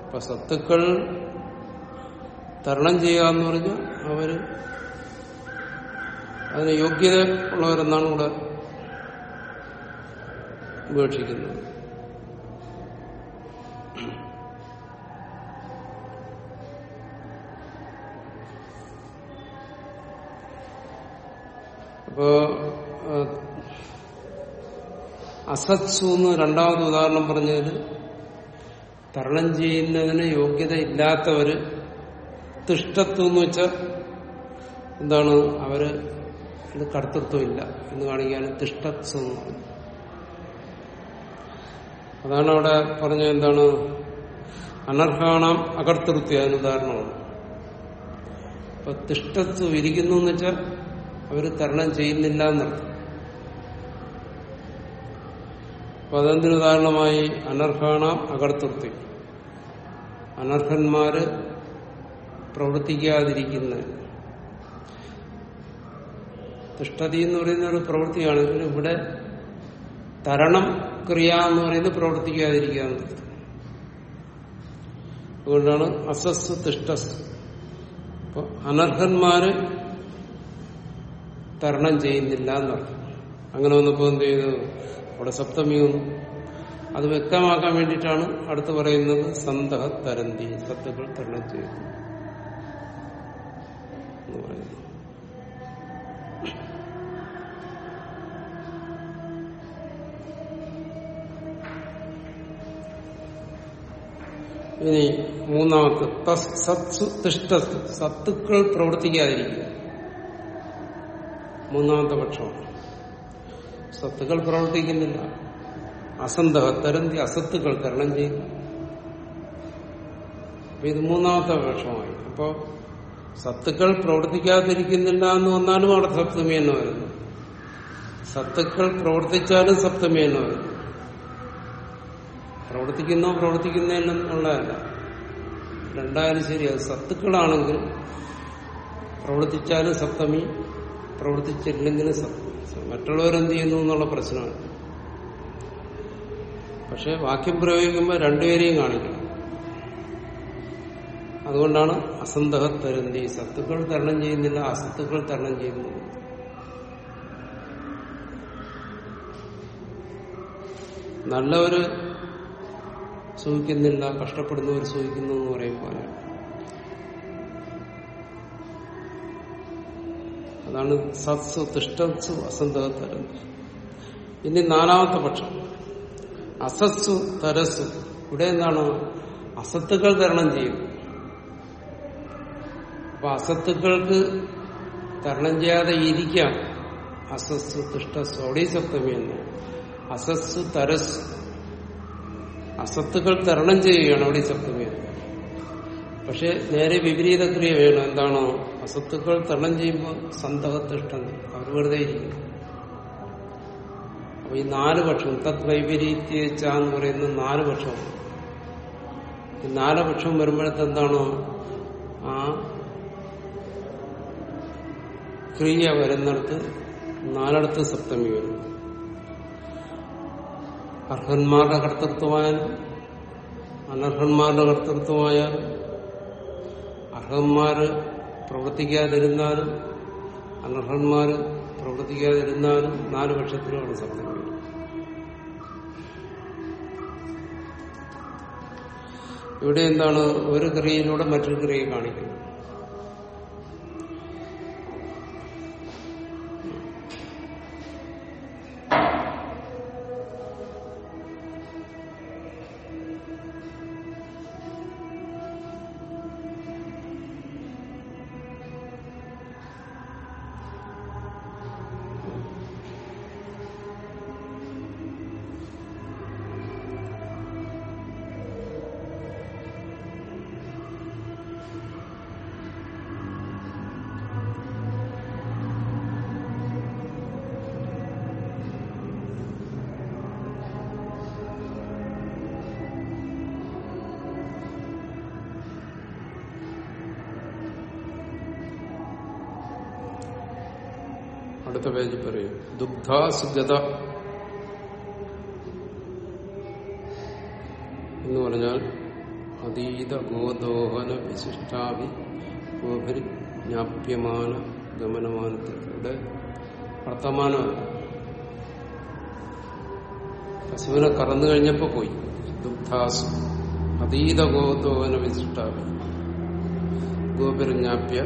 അപ്പൊ സത്തുക്കൾ തരണം ചെയ്യുക എന്ന് പറഞ്ഞാൽ അവർ അതിന് യോഗ്യത ഉള്ളവരെന്നാണ് ഇവിടെ ഉപേക്ഷിക്കുന്നത്. അപ്പോ അസത്സു എന്ന് രണ്ടാമത് ഉദാഹരണം പറഞ്ഞതിൽ തരണം ചെയ്യുന്നതിന് യോഗ്യത ഇല്ലാത്തവര് തിഷ്ടത്വം എന്ന് വെച്ചാൽ എന്താണ്? അവർ ഇത് കർത്തൃത്വമില്ല എന്ന് കാണിക്കാനും തിഷ്ടത്വം. അതാണ് അവിടെ പറഞ്ഞ എന്താണ്? അനർഹാണം അകർത്തൃത്വം അതിന് ഉദാഹരണമാണ്. അപ്പൊ തിഷ്ടത്വം ഇരിക്കുന്നു എന്ന് വെച്ചാൽ അവർ തരണം ചെയ്യുന്നില്ല എന്നർത്ഥം. അപ്പൊ അതെന്തിനു ഉദാഹരണമായി? അനർഹാണം അകർത്തൃത്വം. അനർഹന്മാര് പ്രവർത്തിക്കാതിരിക്കുന്ന തിഷ്ടതി എന്ന് പറയുന്ന ഒരു പ്രവൃത്തിയാണ്. ഇവിടെ തരണം ക്രിയ എന്ന് പറയുന്നത് പ്രവർത്തിക്കാതിരിക്കുക അതുകൊണ്ടാണ് അസസ് തിഷ്ടസ് അപ്പൊ അനർഹന്മാര് തരണം ചെയ്യുന്നില്ല എന്നർത്ഥം. അങ്ങനെ വന്നപ്പോ എന്ത് ചെയ്തു? അവിടെ സപ്തമി വന്നു. അത് വ്യക്തമാക്കാൻ വേണ്ടിയിട്ടാണ് അടുത്ത് പറയുന്നത് സന്തഹ തരന്തി സത്തുക്കൾ തരണം ചെയ്യുന്നു എന്ന് പറയുന്നു ഇനി മൂന്നാമത്തെ തസ് സത്സു തിഷ്ട സത്തുക്കൾ പ്രവർത്തിക്കാതിരിക്കുക. മൂന്നാമത്തെ പക്ഷമാണ് സത്തുക്കൾ പ്രവർത്തിക്കുന്നില്ല. അസന്തഹ തരന്തി അസത്തുക്കൾ തരണം ചെയ്യുന്നു അപ്പൊ ഇത് മൂന്നാമത്തെ പക്ഷമായി. അപ്പോ സത്തുക്കൾ പ്രവർത്തിക്കാതിരിക്കുന്നില്ല എന്ന് വന്നാലും അവിടെ സപ്തമി എന്ന് വരുന്നു സത്തുക്കൾ പ്രവർത്തിച്ചാലും സപ്തമി എന്ന് വരുന്നു പ്രവർത്തിക്കുന്നോ ഉള്ളതല്ല. രണ്ടായാലും ശരി അത് സത്തുക്കളാണെങ്കിൽ പ്രവർത്തിച്ചാലും സപ്തമി പ്രവർത്തിച്ചില്ലെങ്കിലും സപ്തമി മറ്റുള്ളവരെന്ത് ചെയ്യുന്നു എന്നുള്ള പ്രശ്നമാണ്. പക്ഷെ വാക്യം പ്രയോഗിക്കുമ്പോൾ രണ്ടുപേരെയും കാണിക്കണം. അതുകൊണ്ടാണ് അസന്തഹ തരന്തി സത്തുക്കൾ തരണം ചെയ്യുന്നില്ല അസത്തുക്കൾ തരണം ചെയ്യുന്നു. നല്ലവര് സൂഹിക്കുന്നില്ല കഷ്ടപ്പെടുന്നവർ സുഖിക്കുന്നു എന്ന് പറയുമ്പോൾ അതാണ് സത്സു തിഷ്ടത്സു അസന്തരം ഇനി നാലാമത്തെ പക്ഷം. അസത്സു തരസു ഇവിടെ എന്താണ്? അസത്തുക്കൾ തരണം ചെയ്യും. അപ്പൊ അസത്തുക്കൾക്ക് തരണം ചെയ്യാതെ ഇരിക്കാം. അസസ്സു തിഷ്ടസ്സു. അവിടെ സപ്തമി എന്ന് അസസ്സു തരസ് അസത്തുക്കൾ തരണം ചെയ്യുകയാണ് അവിടെ സപ്തമി എന്ന് പക്ഷെ നേരെ വിപരീത ക്രിയ വേണം. എന്താണോ? അസത്തുക്കൾ തരണം ചെയ്യുമ്പോൾ സന്തഹത്തിഷ്ടം അവർ വെറുതെ ഇരിക്കുന്നു അപ്പൊ ഈ നാല് പക്ഷം തത് വൈപരീത്യ എന്ന് പറയുന്ന നാല് പക്ഷം. ഈ നാല് പക്ഷം വരുമ്പോഴത്തെ എന്താണോ? ആ ക്രിയ വരുന്നിടത്ത് നാലിടത്ത് സപ്തമി വരും. അർഹന്മാരുടെ കർത്തൃത്വമായാലും അനർഹന്മാരുടെ കർത്തൃത്വമായാലും അർഹന്മാര് പ്രവർത്തിക്കാതിരുന്നാലും അനർഹന്മാര് പ്രവർത്തിക്കാതിരുന്നാലും നാല് പക്ഷത്തിലാണ് സത്യം ഇവിടെ എന്താണ് ഒരു ക്രിയയിലൂടെ മറ്റൊരു ക്രിയയെ കാണിക്കുന്നത് പറയും ദുഗ്ധാസുഗത എന്ന് പറഞ്ഞാൽ അതീത ഗോദോഹന വിശിഷ്ടാവി ഗോപരിജ്ഞാപ്യമാന ഗമനമാനത്തിലൂടെ വർത്തമാനമല്ല പശുവിനെ കറന്നു കഴിഞ്ഞപ്പോ പോയി. ദുഗ്ധാസു. അതീത ഗോതോവന വിശിഷ്ടാവി ഗോപരിജ്ഞാപ്യ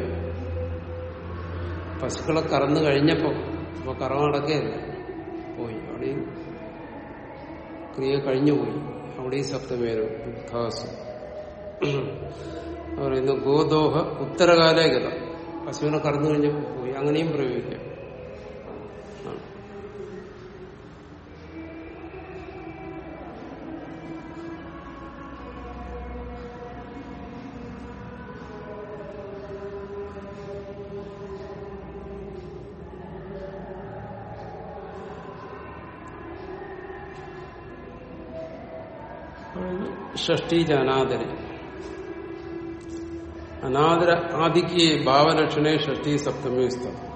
പശുക്കളെ കറന്നു കഴിഞ്ഞപ്പോ അപ്പൊ നടക്കുകയല്ല പോയി. അവിടെയും ക്രിയ കഴിഞ്ഞുപോയി അവിടെയും സപ്തമേരും ദുഗ്ധാസു പറയുന്നു ഗോദോഹ ഉത്തരകാലേ ഗത. പശുവിനെ കറന്നു കഴിഞ്ഞപ്പോ പോയി. അങ്ങനെയും പ്രയോഗിക്കാം. ഷഷ്ടി അനാദര. അനാദര ആദിക്ക് ഭാവലക്ഷണേ ഷഷ്ടി സപ്തമി സ്ഥലം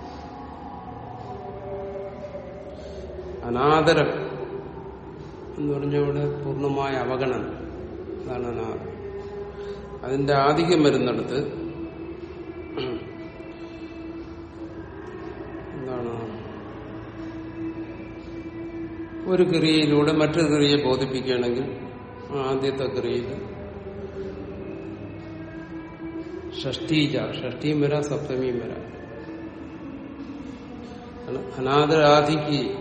അനാദരം എന്ന് പറഞ്ഞ ഇവിടെ പൂർണമായ അവഗണന. അതാണ് അനാദരം. അതിന്റെ ആധിക്യം വരുന്നിടത്ത് എന്താണ്? ഒരു ക്രിയയിലൂടെ മറ്റൊരു ക്രിയയെ ബോധിപ്പിക്കുകയാണെങ്കിൽ ആദ്യത്തെ ക്രിയയിൽ ഷഷ്ടീജ ഷഷ്ടിയും വരാം സപ്തമിയും വരാം അനാദരാധിക്ക്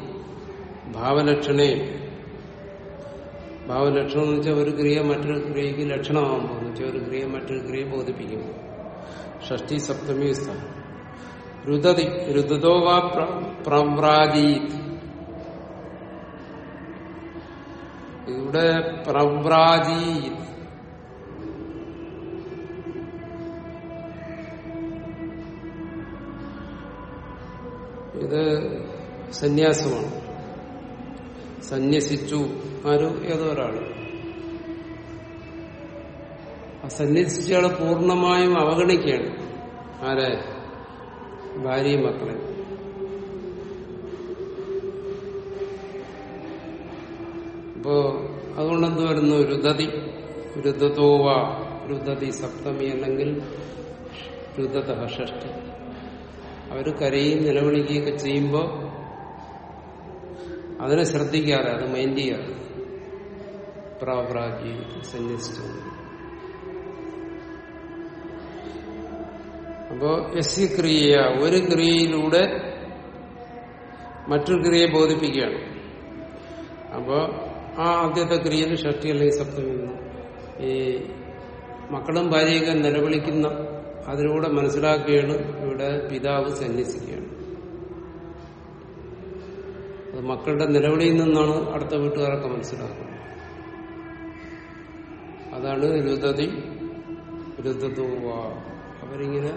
ഭാവലക്ഷണേ ഭാവലക്ഷണം എന്ന് വെച്ചാൽ ഒരു ക്രിയ മറ്റൊരു ക്രിയക്ക് ലക്ഷണമാകുമ്പോൾ എന്ന് വെച്ചാൽ ഒരു ക്രിയ മറ്റൊരു ക്രിയ ബോധിപ്പിക്കുമ്പോൾ ഷഷ്ടി സപ്തമി സ്ഥാനം. രുദതി രുദതോ വാ പ്രവ്രാജീത്. ഇവിടെ പ്രവ്രാജി ഇത് സന്യാസമാണ്. സന്യസിച്ചു. ആരും ഏതോ ഒരാൾ. ആ സന്യസിച്ചയാൾ പൂർണമായും അവഗണിക്കുകയാണ്. ആരെ? ഭാര്യയും മക്കളെ അപ്പോ അതുകൊണ്ട് എന്ത് വരുന്നു? രുദതി. രുദതോവ രുദതി സപ്തമി അല്ലെങ്കിൽ രുദത ഷഷ്ടി. അവർ കരയും നിലവിളിക്കുകയൊക്കെ ചെയ്യുമ്പോൾ അതിനെ ശ്രദ്ധിക്കാതെ അത് മൈൻഡ് ചെയ്യാതെ. പ്രാപ്രാജി സന്യസിച്ചു അപ്പോ എസ് ക്രിയ ഒരു ക്രിയയിലൂടെ മറ്റൊരു ക്രിയയെ ബോധിപ്പിക്കുകയാണ്. അപ്പോ ആ ആദ്യത്തെ ക്രിയയിൽ ഷഷ്ടി അല്ലെങ്കിൽ സപ്തമി ഈ മക്കളും ഭാര്യയൊക്കെ നിലവിളിക്കുന്ന അതിലൂടെ മനസ്സിലാക്കുകയാണ് ഇവിടെ പിതാവ് സന്യസിക്കുകയാണ്. അത് മക്കളുടെ നിലവിളിയിൽ നിന്നാണ് അടുത്ത വീട്ടുകാരൊക്കെ മനസ്സിലാക്കുന്നത്. അതാണ് രുദതുവ അവരിങ്ങനെ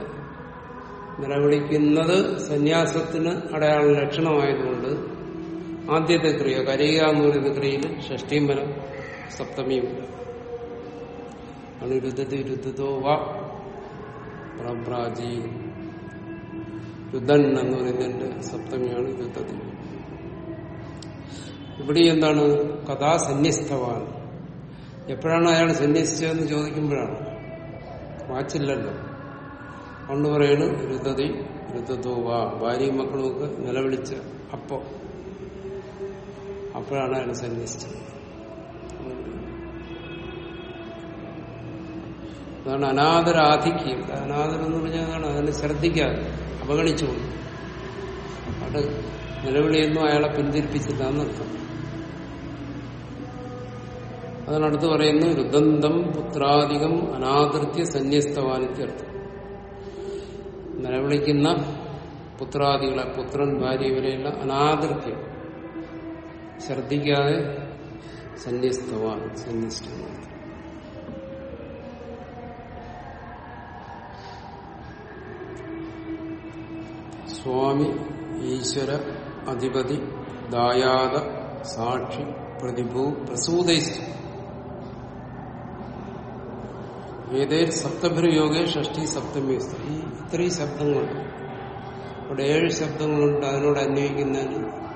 നിലവിളിക്കുന്നത് സന്യാസത്തിന് അടയാള ലക്ഷണമായതുകൊണ്ട് ആദ്യത്തെ ക്രിയ കരയുക എന്ന് പറയുന്ന ക്രിയയിൽ ഷഷ്ടിയും ബലം സപ്തമിയും. വരം ആണ് രുദതി രുദതോ വ പ്രബ്രാജി രുദൻ എന്ന് പറയുന്നതിന്റെ സപ്തമിയാണ് യുദ്ധത്തിൽ ഇവിടെ എന്താണ്? കഥാ സന്യസ്തവാൻ എപ്പോഴാണ് അയാൾ സന്യസിച്ചതെന്ന് ചോദിക്കുമ്പോഴാണ്. വാച്ചില്ലല്ലോ. അതുകൊണ്ട് പറയാണ് രുദ്ധതി രുദ്ധതോ വാ. ഭാര്യയും മക്കളും ഒക്കെ നിലവിളിച്ച് അപ്പോ അപ്പോഴാണ് അയാൾ സന്യസിച്ചത്. അതാണ് അനാദരാധിക്യം അനാദരം പറഞ്ഞാൽ അതാണ് അതിനെ ശ്രദ്ധിക്കാതെ അവഗണിച്ചുകൊണ്ട് അത് നിലവിളിയൊന്നും അയാളെ പിന്തിരിപ്പിച്ചില്ല എന്നർത്ഥം. അതാണ് അടുത്ത് പറയുന്നു രുദന്തം പുത്രാധികം അനാദൃത്യ സന്യസ്തവാനിത്യർത്ഥം നിലവിളിക്കുന്ന പുത്രാദികളെ പുത്രൻ ഭാര്യ ഇവരെയുള്ള അനാദൃത്യം. ശ്രദ്ധിക്കാതെ സന്യസ്തവാൻ സന്യസ്തവാൻ. സ്വാമി ഈശ്വര അധിപതി ദായാത സാക്ഷി പ്രതിഭൂ പ്രസൂതൈസ്തു. ഏതേർ സപ്തഭ്രയോഗേ ഷഷ്ടി സപ്തമി ഈ ഇത്രയും ശബ്ദങ്ങളുണ്ട് അവിടെ ഏഴ് ശബ്ദങ്ങളുണ്ട് അതിനോട് അന്വയിക്കുന്നതിന്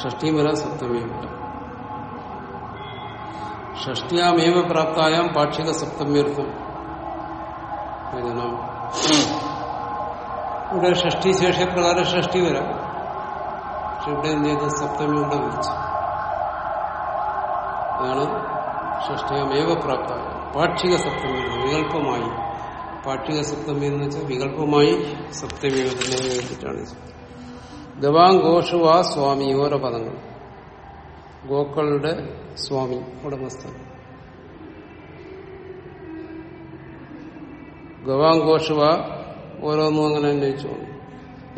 ഷഷ്ടിയും വരാം സപ്തമിയും. വരാം ഷഷ്ടിയാമേവ പ്രാപ്തായാം പാക്ഷിക സപ്തമ്യർത്ഥം ഇവിടെ ഷഷ്ടി ശേഷപ്രകാരം ഷഷ്ടി വരാം. പക്ഷെ ഇവിടെ എന്ത് ചെയ്ത്? സപ്തമി വിളിച്ചു. അതാണ് ഷഷ്ടിയമേവ പ്രാപ്ത പാക്ഷിക സപ്തമി വികല്പമായി പാക്ഷിക സപ്തമി എന്ന് വെച്ചാൽ വികല്പമായി സപ്തമി തന്നെ വേണ്ടിയിട്ടാണ് ഇത്. ഘോഷു ആ സ്വാമി ഓരോ പദങ്ങൾ ഗോക്കളുടെ സ്വാമി ഉടമസ്ഥൻ. ഗവാങ് ഗോഷുവ ഓരോന്നും അങ്ങനെ അന്വേഷിച്ചു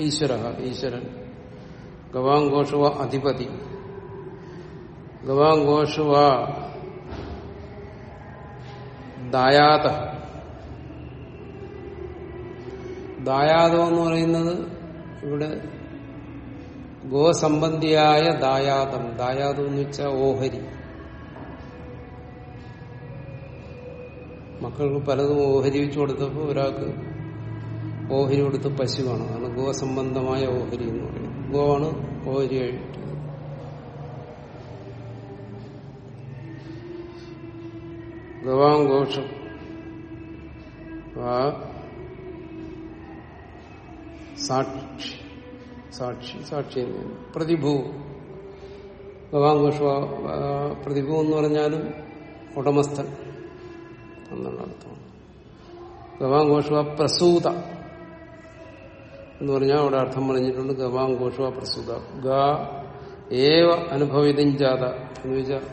ഈശ്വര ഈശ്വരൻ. ഗവാങ് ഗോഷുവ അധിപതി. ഗവാങ് ഗോഷുവ ദായാത ദായാതെന്ന് പറയുന്നത് ഇവിടെ ഗോസംബന്ധിയായ ദായാദം. ദായാദം എന്ന് വെച്ചാൽ ഓഹരി. മക്കൾക്ക് പലതും ഓഹരി വെച്ചു കൊടുത്തപ്പോൾ ഒരാൾക്ക് ഓഹരി കൊടുത്ത് പശുവാണ് അതാണ് ഗോസംബന്ധമായ ഓഹരി എന്ന് പറയുന്നത്. ഗോവാണ് ഓഹരിയായിട്ട്. ഗവാം ഘോഷം. ആ. സാക്ഷി. സാക്ഷി സാക്ഷി തന്നെയാണ് പ്രതിഭൂ. ഗവാഘോഷ പ്രതിഭു എന്ന് പറഞ്ഞാലും ഉടമസ്ഥൻ എന്നുള്ള അർത്ഥമാണ്. ഗവാഘോഷ പ്രസൂത എന്ന് പറഞ്ഞാൽ അവിടെ അർത്ഥം പറഞ്ഞിട്ടുണ്ട് ഗവാഘോഷ പ്രസൂത. ഗ ഏവ അനുഭവിതം ജാത എന്ന് വെച്ചാൽ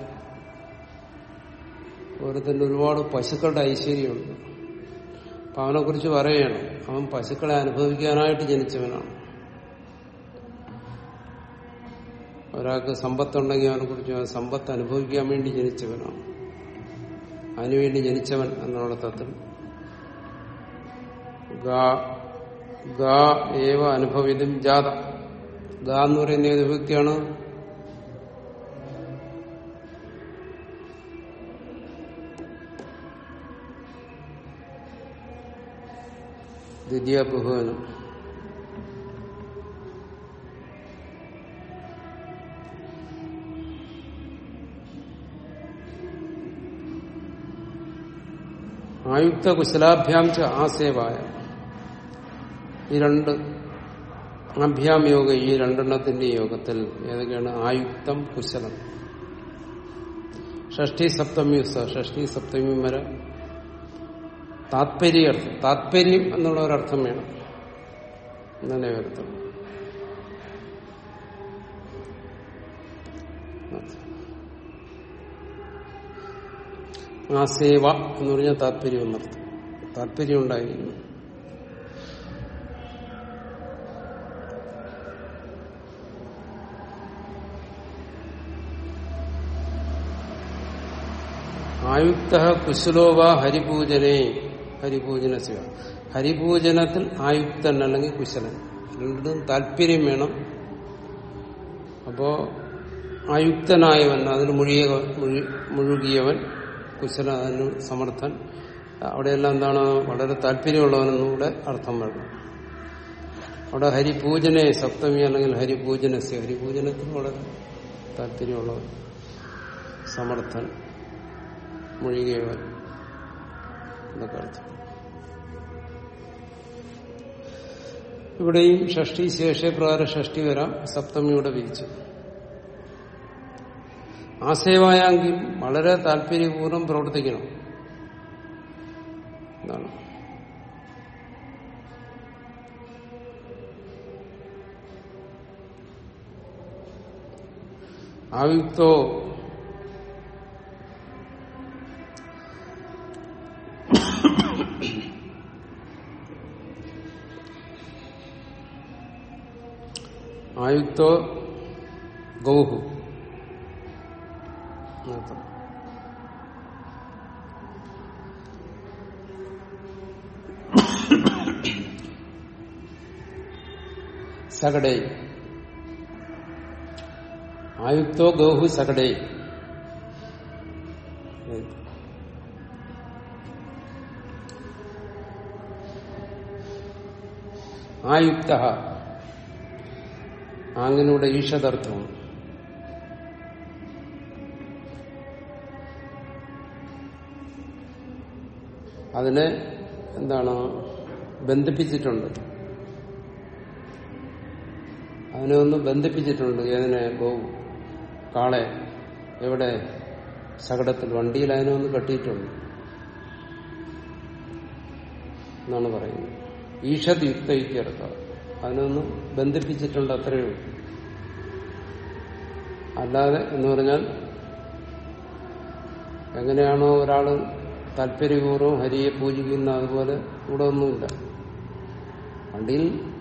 ഓരോരുത്തരുടെ ഒരുപാട് പശുക്കളുടെ ഐശ്വര്യമുണ്ട്. അപ്പൊ അവനെക്കുറിച്ച് പറയണം. അവൻ പശുക്കളെ അനുഭവിക്കാനായിട്ട് ജനിച്ചവനാണ്. ഒരാൾക്ക് സമ്പത്തുണ്ടെങ്കിൽ അവനെ കുറിച്ച് സമ്പത്ത് അനുഭവിക്കാൻ വേണ്ടി ജനിച്ചവനാണ്. അതിനുവേണ്ടി ജനിച്ചവൻ എന്നുള്ള തത്തിൽ അനുഭവിതും ജാത. ഗ എന്ന് പറയുന്ന ഏത് വ്യക്തിയാണ്? ദ്വിതീയ ബഹുവനം ആയുക്ത കുശലാഭ്യാം ച ആസേവായ. ഈ രണ്ട് അഭ്യാം യോഗ ഈ രണ്ടെണ്ണത്തിന്റെ യോഗത്തിൽ ഏതൊക്കെയാണ്? ആയുക്തം കുശലം. ഷഷ്ടി സപ്തമി ഷഷ്ടി സപ്തമി വരെ താത്പര്യം താത്പര്യം എന്നുള്ള ഒരർത്ഥം വേണം. എന്നല്ലേ അർത്ഥം ആ സേവ എന്ന് പറഞ്ഞാൽ താല്പര്യം എന്നർത്ഥം താല്പര്യം ഉണ്ടായിരുന്നു ആയുക്ത കുശലോവ ഹരിപൂജനെ ഹരിപൂജന ശിവ ഹരിപൂജനത്തിൽ ആയുക്തൻ അല്ലെങ്കിൽ കുശലൻ. രണ്ടും താല്പര്യം വേണം. അപ്പോ ആയുക്തനായവൻ അതിന് മുഴുകിയ മുഴുകിയവൻ കുശല അതിന് സമർത്ഥൻ. അവിടെയെല്ലാം എന്താണ് വളരെ താല്പര്യമുള്ളവനെന്നൂടെ അർത്ഥം വേണം. അവിടെ ഹരിപൂജനെ സപ്തമി അല്ലെങ്കിൽ ഹരിപൂജനസ് ഹരിപൂജനത്തിന് വളരെ താല്പര്യമുള്ളവൻ. സമർത്ഥൻ മുഴുകിയവൻ എന്നൊക്കെ അർത്ഥം. ഇവിടെയും ഷഷ്ടി ശേഷപ്രകാരം ഷഷ്ടി വരാം. സപ്തമിയുടെ വിരിച്ചു ആശയമായെങ്കിൽ വളരെ താല്പര്യപൂർവം പ്രവർത്തിക്കണം. എന്നാണ് ആയുക്തോ ആയുക്തോ ഗൗഹു. സകടേ. ആയുക്തോ ഗൗഹു സകടേ. ആയുക്ത. ആങ്ങിനൂടെ ഈഷദർത്ഥമാണ് അതിനെ എന്താണ്? ബന്ധിപ്പിച്ചിട്ടുണ്ട്. അതിനെ ഒന്ന് ബന്ധിപ്പിച്ചിട്ടുണ്ട്. ഏതിനെ? ഗോ കാളെ. എവിടെ? ശകടത്തിൽ വണ്ടിയിൽ അതിനെ ഒന്ന് കെട്ടിയിട്ടുണ്ട്. എന്നാണ് പറയുന്നത്. ഈഷത് യുക്തയിക്കെടുക്കുക അതിനൊന്ന് ബന്ധിപ്പിച്ചിട്ടുണ്ട് അത്രയേ ഉള്ളൂ. അല്ലാതെ എന്ന് പറഞ്ഞാൽ എങ്ങനെയാണോ ഒരാൾ താല്പര്യപൂർവം ഹരിയെ പൂജിക്കുന്ന അതുപോലെ ഇവിടെ ഒന്നുമില്ല. വണ്ടിയിൽ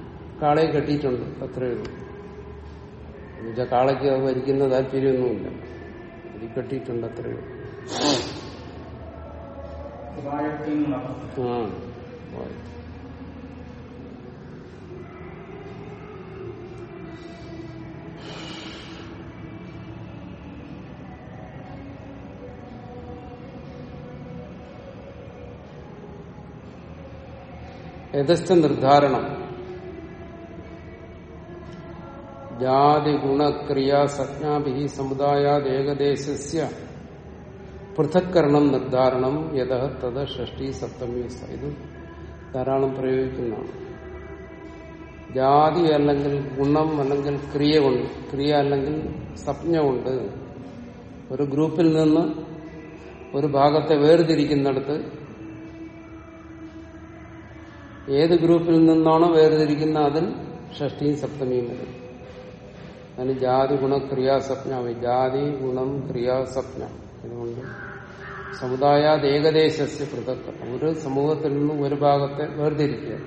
കാളയെ കെട്ടിയിട്ടുണ്ട്. അത്രയേ ഉള്ളൂ. എന്നുവെച്ചാൽ കാളയ്ക്ക് അത് ഭരിക്കുന്ന താല്പര്യമൊന്നുമില്ല. കെട്ടിയിട്ടുണ്ട് അത്രയേ ആ യഥസ്ഥ നിർദ്ധാരണം ജാതി ഗുണക്രിയ സജ്ഞാഭി സമുദായാത് ഏകദേശസ്യ പൃഥക്കരണം നിർദ്ധാരണം യഥ തത് ഷഷ്ടി സപ്തമി. ഇത് ധാരാളം പ്രയോഗിക്കുന്നതാണ് ജാതി അല്ലെങ്കിൽ ഗുണം അല്ലെങ്കിൽ ക്രിയ കൊണ്ട് ക്രിയ അല്ലെങ്കിൽ സപ്ഞ കൊണ്ട് ഒരു ഗ്രൂപ്പിൽ നിന്ന് ഒരു ഭാഗത്തെ വേർതിരിക്കുന്നിടത്ത് ഏത് ഗ്രൂപ്പിൽ നിന്നാണോ വേർതിരിക്കുന്ന അതിൽ ഷഷ്ടിയും സപ്തമിയും വരും അതിന് ജാതി ഗുണ ക്രിയാസപ്ന ജാതി ഗുണം ക്രിയാസപ്ന അതുകൊണ്ട് സമുദായാത് ഏകദേശസ്യ പൃഥക് ഒരു സമൂഹത്തിൽ നിന്ന് ഒരു ഭാഗത്തെ വേർതിരിക്കുക.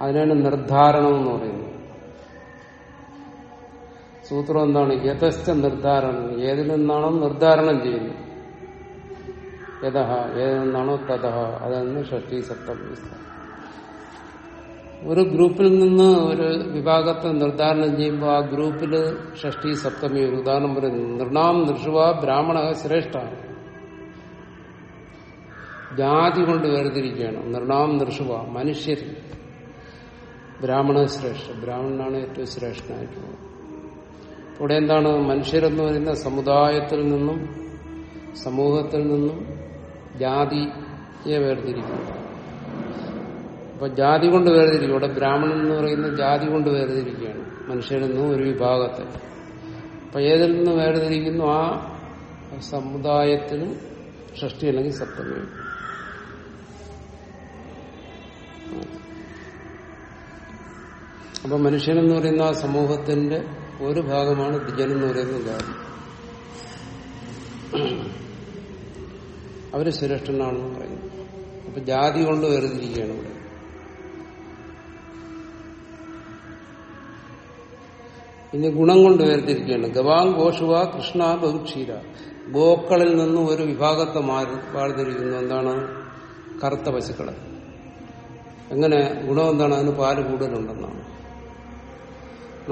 അതിനാണ് നിർദ്ധാരണം എന്ന് പറയുന്നത്. സൂത്രം എന്താണ്? യഥസ്ഥ നിർദ്ധാരണം ഏതിൽ നിന്നാണോ നിർദ്ധാരണം ചെയ്യുന്നത്? യഥ. ഏതിൽ നിന്നാണോ തഥ. അതെന്ന് ഷഷ്ടി സപ്തമി ഒരു ഗ്രൂപ്പിൽ നിന്ന് ഒരു വിഭാഗത്തെ നിർദ്ധാരണം ചെയ്യുമ്പോൾ ആ ഗ്രൂപ്പിൽ ഷഷ്ടി സപ്തമി ഒരു ഉദാഹരണം പറയുന്നു നൃണാം നൃഷുവ ബ്രാഹ്മണ ശ്രേഷ്ഠ ജാതി കൊണ്ട് വേർതിരിക്കുകയാണ്. നൃണാം നൃഷുവ മനുഷ്യർ ബ്രാഹ്മണ ശ്രേഷ്ഠ. ബ്രാഹ്മണനാണ് ഏറ്റവും ശ്രേഷ്ഠനായിട്ടുള്ളത്. ഇവിടെ എന്താണ്? മനുഷ്യരെന്ന് പറയുന്ന സമുദായത്തിൽ നിന്നും സമൂഹത്തിൽ നിന്നും ജാതിയെ വേർതിരിക്കുന്നു. അപ്പൊ ജാതി കൊണ്ട് വേർതിരിക്കും. ഇവിടെ ബ്രാഹ്മണൻ എന്ന് പറയുന്ന ജാതി കൊണ്ട് വേർതിരിക്കുകയാണ്. മനുഷ്യരിൽ ഒരു വിഭാഗത്തെ അപ്പൊ ഏതിൽ നിന്ന് വേർതിരിക്കുന്നു? ആ സമുദായത്തിന് ഷഷ്ടി അല്ലെങ്കിൽ സപ്തമി അപ്പൊ മനുഷ്യനെന്ന് പറയുന്ന ആ സമൂഹത്തിന്റെ ഒരു ഭാഗമാണ് ദ്വിജനെന്ന് പറയുന്ന ജാതി. അവർ ശ്രേഷ്ഠനാണെന്ന് പറയുന്നു. അപ്പൊ ജാതി കൊണ്ട് വേർതിരിക്കുകയാണ് ഇവിടെ. ഇനി ഗുണം കൊണ്ട് വേർതിരിക്കുകയാണ് ഗവാം ഗോഷുവ കൃഷ്ണ ബഹുക്ഷീര. ഗോക്കളിൽ നിന്നും ഒരു വിഭാഗത്തെ മാറി വേർതിരിക്കുന്നു എന്താണ്? കറുത്ത പശുക്കളെ എങ്ങനെ? ഗുണം എന്താണ്? അതിന് പാൽ കൂടുതലുണ്ടെന്നാണ്.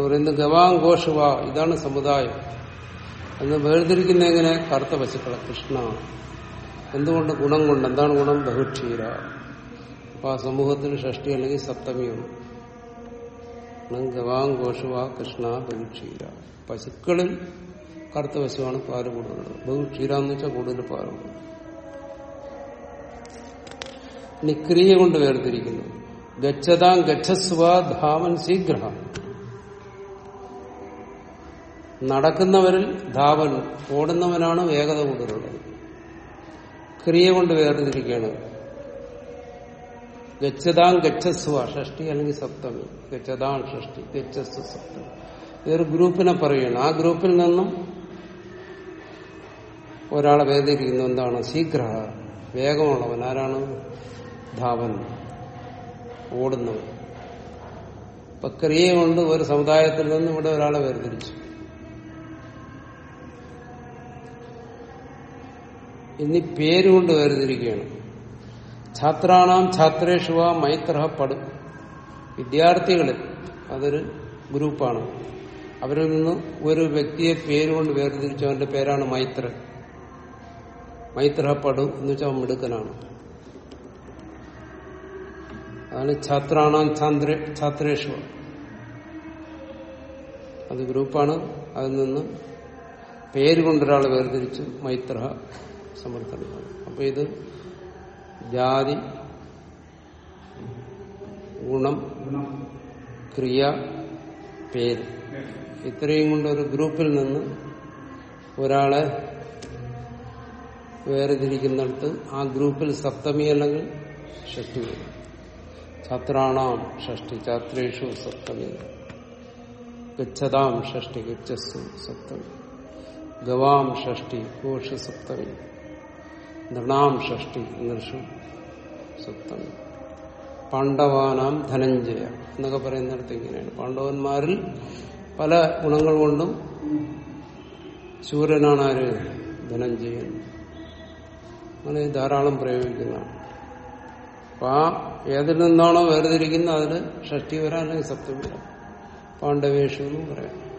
പറയുന്നത് ഗവാം ഗോഷുവ ഇതാണ് സമുദായം. എന്ന് വേർതിരിക്കുന്ന എങ്ങനെ? കറുത്ത പശുക്കളെ കൃഷ്ണ. എന്തുകൊണ്ട് ഗുണം കൊണ്ട്? എന്താണ് ഗുണം? ബഹുക്ഷീര. അപ്പൊ ആ സമൂഹത്തിന് ഷഷ്ടി അല്ലെങ്കിൽ സപ്തമിയുണ്ട് ഗവാം ഘോഷവ കൃഷ്ണ ബഹുക്ഷീര പശുക്കളിൽ കറുത്ത പശുവാണ് പാൽ കൂടുതലുള്ളത്. ബഹുക്ഷീര എന്ന് വെച്ചാൽ കൂടുതൽ പാലുണ്ട് നിക്രിയ കൊണ്ട് വേർതിരിക്കുന്നു. ഗച്ഛതാം ഗച്ഛസ്വ ധാവൻ ശീഘ്ര. നടക്കുന്നവരിൽ ധാവൻ ഓടുന്നവനാണ് വേഗത കൂടുതലുള്ളത്. ക്രിയ കൊണ്ട് വേർതിരിക്കുകയാണ് ഗച്ഛതാം ഗച്ഛസ്വ ഷഷ്ടി അല്ലെങ്കിൽ സപ്തമി. ഗച്ഛതാം ഷഷ്ടി ഗച്ഛസ്വ സപ്തമി. ഇതൊരു ഗ്രൂപ്പിനെ പറയുകയാണ്. ആ ഗ്രൂപ്പിൽ നിന്നും ഒരാളെ വേദിയിരിക്കുന്നു എന്താണ്? ശീഘ്ര. വേഗമുള്ളവൻ. ആരാണ്? ധാവൻ. ഓടുന്നവൻ ഇപ്പൊ ക്രിയ കൊണ്ട് ഒരു സമുദായത്തിൽ നിന്ന് ഇവിടെ ഒരാളെ വേർതിരിച്ചു. ഇനി പേരുകൊണ്ട് വേർതിരിക്കുകയാണ്. ഛാത്രാണാം ഛാത്രേഷുവ മൈത്ര പടു. വിദ്യാർത്ഥികളിൽ അതൊരു ഗ്രൂപ്പാണ്. അവരിൽ നിന്ന് ഒരു വ്യക്തിയെ പേരുകൊണ്ട് വേർതിരിച്ചു അവന്റെ പേരാണ് മൈത്ര. മൈത്ര പടു എന്ന് വെച്ചാൽ മിടുക്കനാണ്. അതാണ് ഛാത്രാണാം ഛാത്രേഷു അത് ഗ്രൂപ്പാണ്. അതിൽ നിന്ന് പേര് കൊണ്ടൊരാൾ വേർതിരിച്ചു മൈത്ര സമർത്ഥനമാണ് അപ്പൊ ഇത് ജാതി ഗുണം ക്രിയ പേര്. ഇത്രയും കൊണ്ട് ഒരു ഗ്രൂപ്പിൽ നിന്ന് ഒരാളെ വേർതിരിക്കുന്നിടത്ത് ആ ഗ്രൂപ്പിൽ സപ്തമി അല്ലെങ്കിൽ ഷഷ്ടി വരും. ഛാത്രാണാം ഷഷ്ടി ഛാത്രേഷു സപ്തമി. ഗച്ഛതാം ഷഷ്ടി ഗച്ഛസ്സു സപ്തമി. ഗവാം ഷഷ്ടി ഘോഷ സപ്തമി. നൃണാം ഷഷ്ടി നൃഷു സപ്തമി പാണ്ഡവാനാം ധനഞ്ജയ എന്നൊക്കെ പറയുന്നിടത്ത് ഇങ്ങനെയാണ്. പാണ്ഡവന്മാരിൽ പല ഗുണങ്ങൾ കൊണ്ടും സൂര്യനാണ് ആര്? ധനഞ്ജയൻ. അങ്ങനെ ധാരാളം പ്രയോഗിക്കുന്നതാണ്. അപ്പൊ ആ ഏതിൽ നിന്നാണോ വേർതിരിക്കുന്നത് അതിന് ഷഷ്ടി വരാൻ അല്ലെങ്കിൽ സത്യം വരാം പാണ്ഡവേഷു എന്നും പറയാം.